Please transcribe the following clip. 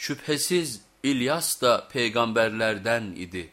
Şüphesiz İlyas da peygamberlerden idi.